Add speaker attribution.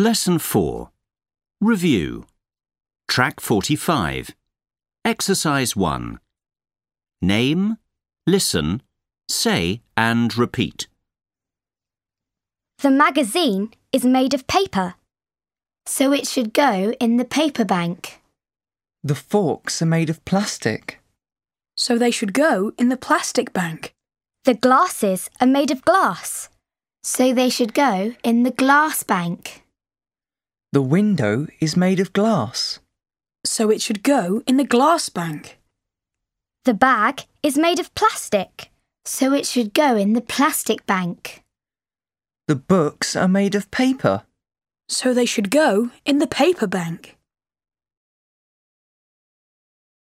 Speaker 1: Lesson 4. Review. Track 45. Exercise 1. Name, listen, say and repeat.
Speaker 2: The magazine is made of paper.
Speaker 3: So it should go in the paper bank.
Speaker 4: The forks are made of plastic.
Speaker 5: So they should go in the plastic bank.
Speaker 2: The glasses are made of glass.
Speaker 3: So they should go in the glass bank.
Speaker 4: The window is made of glass.
Speaker 5: So it should go in the glass bank.
Speaker 2: The bag is made of plastic.
Speaker 3: So it should go in the plastic bank.
Speaker 4: The books are made of paper.
Speaker 5: So they should go in the paper bank.